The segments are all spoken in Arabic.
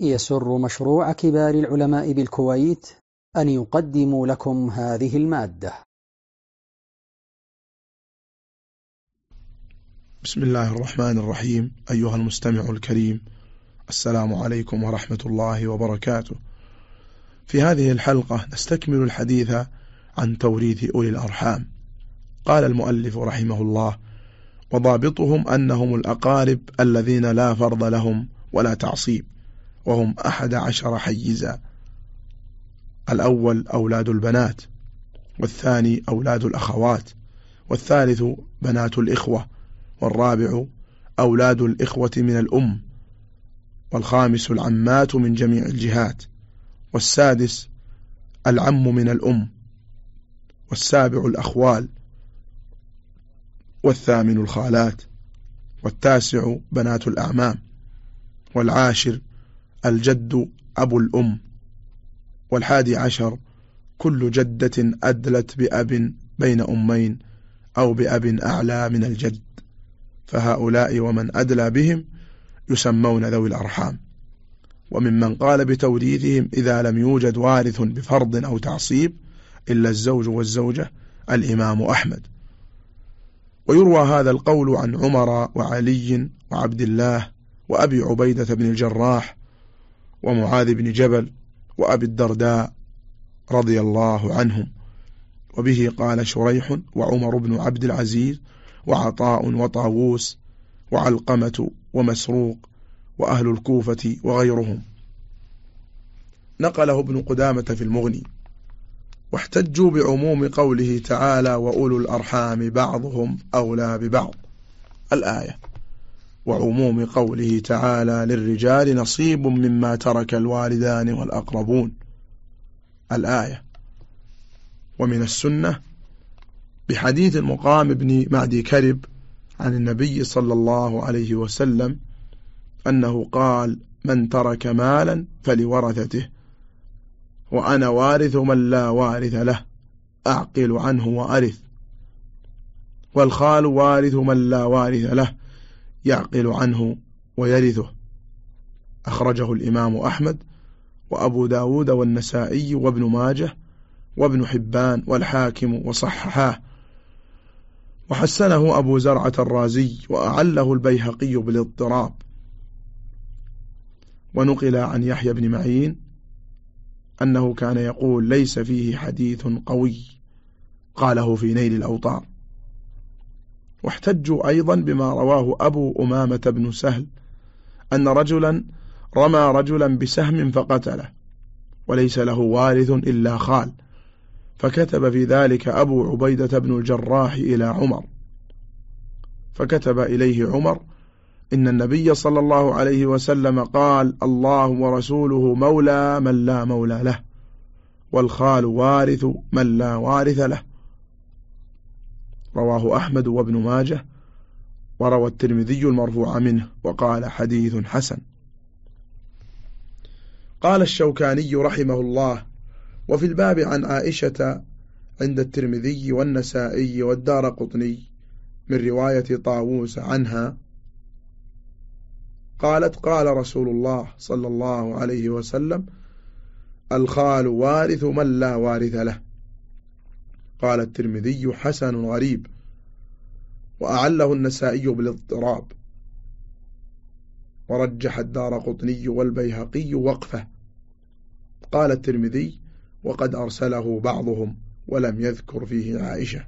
يسر مشروع كبار العلماء بالكويت أن يقدم لكم هذه المادة. بسم الله الرحمن الرحيم. أيها المستمع الكريم السلام عليكم ورحمة الله وبركاته. في هذه الحلقة نستكمل الحديث عن توريث أولي الأرحام. قال المؤلف رحمه الله وضابطهم أنهم الأقارب الذين لا فرض لهم ولا تعصيب. وهم أحد عشر حيزا. الأول أولاد البنات والثاني أولاد الأخوات والثالث بنات الإخوة والرابع أولاد الإخوة من الأم والخامس العمات من جميع الجهات والسادس العم من الأم والسابع الأخوال والثامن الخالات والتاسع بنات الأعمام والعاشر الجد أبو الأم والحادي عشر كل جدة أدلت بأب بين أمين أو بأب أعلى من الجد فهؤلاء ومن أدلى بهم يسمون ذوي الأرحام. وممن قال بتوريثهم إذا لم يوجد وارث بفرض أو تعصيب إلا الزوج والزوجة الإمام أحمد. ويروى هذا القول عن عمر وعلي وعبد الله وأبي عبيدة بن الجراح ومعاذ بن جبل وأبي الدرداء رضي الله عنهم. وبه قال شريح وعمر بن عبد العزيز وعطاء وطاووس وعلقمة ومسروق وأهل الكوفة وغيرهم. نقله ابن قدامة في المغني. واحتجوا بعموم قوله تعالى وأولو الأرحام بعضهم أولى ببعض. الآية. وعموم قوله تعالى للرجال نصيب مما ترك الوالدان والأقربون. الآية. ومن السنة بحديث المقام بن معدي كرب عن النبي صلى الله عليه وسلم أنه قال من ترك مالا فلورثته وأنا وارث من لا وارث له أعقل عنه وأرث والخال وارث من لا وارث له يعقل عنه ويرثه. أخرجه الإمام أحمد وأبو داود والنسائي وابن ماجه وابن حبان والحاكم وصححاه. وحسنه أبو زرعة الرازي وأعله البيهقي بالاضطراب. ونقل عن يحيى بن معين أنه كان يقول ليس فيه حديث قوي. قاله في نيل الأوطار. واحتجوا أيضا بما رواه أبو أمامة بن سهل أن رجلا رمى رجلا بسهم فقتله وليس له وارث إلا خال. فكتب في ذلك أبو عبيدة بن الجراح إلى عمر. فكتب إليه عمر إن النبي صلى الله عليه وسلم قال الله ورسوله مولى من لا مولى له والخال وارث من لا وارث له. رواه أحمد وابن ماجه وروى الترمذي المرفوع منه وقال حديث حسن. قال الشوكاني رحمه الله وفي الباب عن عائشة عند الترمذي والنسائي والدار قطني من رواية طاووس عنها قالت قال رسول الله صلى الله عليه وسلم الخال وارث من لا وارث له. قال الترمذي حسن غريب وأعله النسائي بالاضطراب ورجح الدار قطني والبيهقي وقفه. قال الترمذي وقد أرسله بعضهم ولم يذكر فيه عائشة.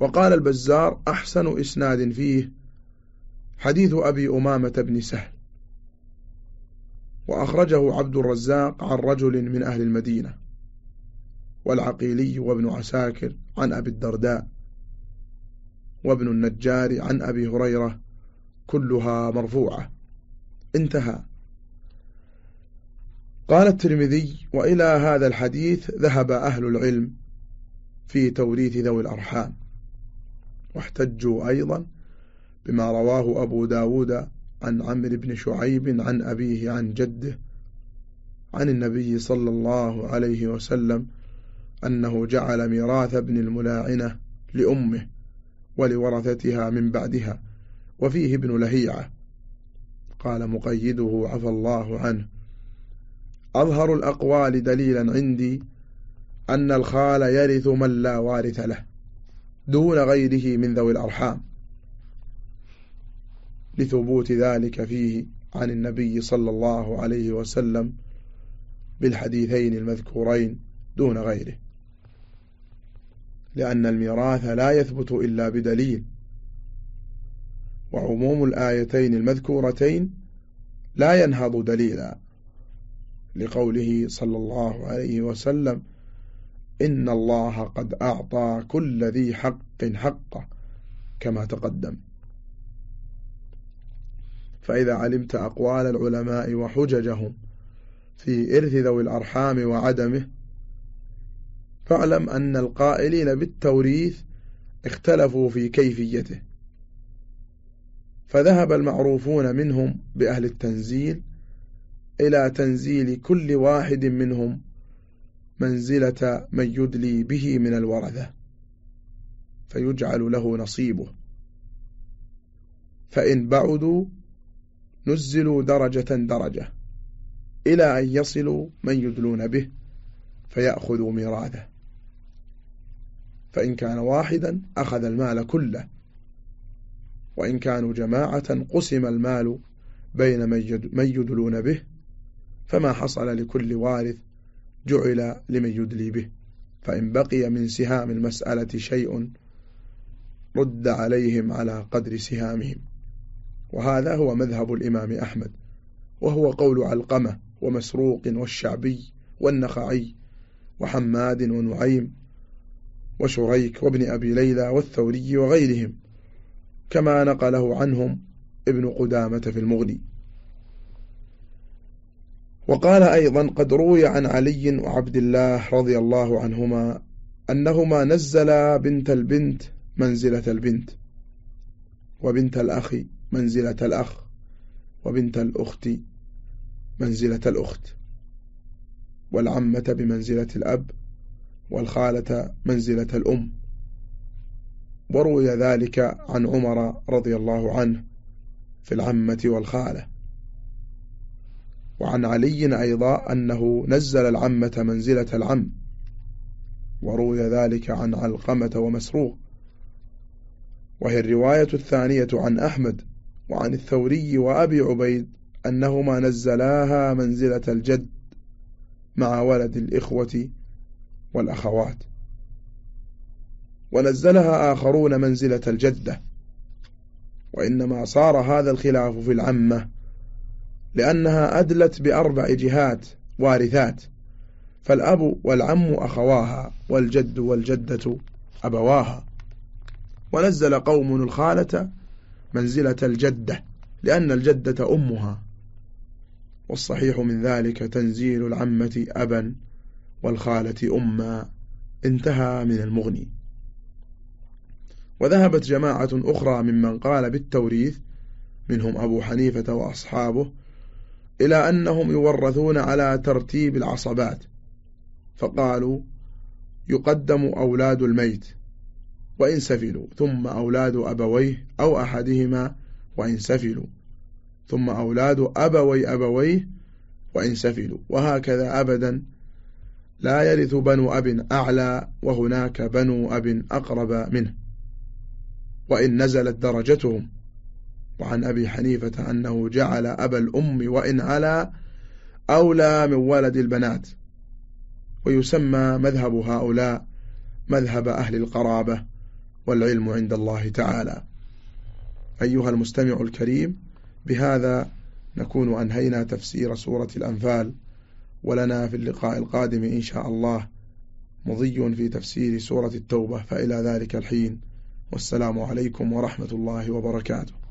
وقال البزار أحسن إسناد فيه حديث أبي أمامة بن سهل. وأخرجه عبد الرزاق عن رجل من أهل المدينة. والعقيلي وابن عساكر عن أبي الدرداء وابن النجار عن أبي هريرة كلها مرفوعة. انتهى. قال الترمذي وإلى هذا الحديث ذهب أهل العلم في توريث ذوي الأرحام واحتجوا أيضا بما رواه أبو داود عن عمرو بن شعيب عن أبيه عن جده عن النبي صلى الله عليه وسلم أنه جعل ميراث ابن الملاعنة لأمه ولورثتها من بعدها وفيه ابن لهيعة. قال مقيده عفى الله عنه. أظهر الأقوال دليلا عندي أن الخال يرث من لا وارث له دون غيره من ذوي الأرحام لثبوت ذلك فيه عن النبي صلى الله عليه وسلم بالحديثين المذكورين دون غيره. لأن الميراث لا يثبت إلا بدليل. وعموم الآيتين المذكورتين لا ينهض دليلا لقوله صلى الله عليه وسلم إن الله قد أعطى كل ذي حق حقه كما تقدم. فإذا علمت أقوال العلماء وحججهم في إرث ذوي الأرحام وعدمه فاعلم أن القائلين بالتوريث اختلفوا في كيفيته. فذهب المعروفون منهم بأهل التنزيل إلى تنزيل كل واحد منهم منزلة من يدلي به من الورثة فيجعل له نصيبه. فإن بعدوا نزلوا درجة درجة إلى أن يصلوا من يدلون به فيأخذوا ميراثه. فإن كان واحدا أخذ المال كله. وإن كانوا جماعة قسم المال بين من يدلون به فما حصل لكل وارث جعل لمن يدلي به. فإن بقي من سهام المسألة شيء رد عليهم على قدر سهامهم. وهذا هو مذهب الإمام أحمد. وهو قول علقمة ومسروق والشعبي والنخعي وحماد ونعيم وشريك وابن أبي ليلى والثوري وغيرهم كما نقله عنهم ابن قدامة في المغني. وقال أيضا قد روي عن علي وعبد الله رضي الله عنهما أنهما نزلا بنت البنت منزلة البنت وبنت الأخ منزلة الأخ وبنت الأخت منزلة الأخت والعمة بمنزلة الأب والخالة منزلة الأم. وروي ذلك عن عمر رضي الله عنه في العمة والخالة. وعن علي أيضا أنه نزل العمة منزلة العم. وروي ذلك عن علقمة ومسروق. وهي الرواية الثانية عن أحمد وعن الثوري وأبي عبيد أنهما نزلاها منزلة الجد مع ولد الإخوة والأخوات. ونزلها آخرون منزلة الجدة. وإنما صار هذا الخلاف في العمة لأنها أدلت بأربع جهات وارثات فالأب والعم أخواها والجد والجدة أبواها. ونزل قوم الخالة منزلة الجدة لأن الجدة أمها. والصحيح من ذلك تنزيل العمة أبا والخالة أما انتهى من المغني. وذهبت جماعة أخرى ممن قال بالتوريث منهم أبو حنيفة وأصحابه إلى أنهم يورثون على ترتيب العصبات. فقالوا يقدم أولاد الميت وإن سفلوا ثم أولاد أبويه أو أحدهما وإن سفلوا ثم أولاد أبوي أبويه وإن سفلوا. وهكذا أبدا. لا يرث بنو أب أعلى وهناك بنو أب أقرب منه. وإن نزلت درجتهم وعن أبي حنيفة أنه جعل أبا الأم وإن علا أولى من ولد البنات. ويسمى مذهب هؤلاء مذهب أهل القرابة والعلم عند الله تعالى. أيها المستمع الكريم بهذا نكون أنهينا تفسير سورة الأنفال. ولنا في اللقاء القادم إن شاء الله مضي في تفسير سورة التوبة فإلى ذلك الحين. والسلام عليكم ورحمة الله وبركاته.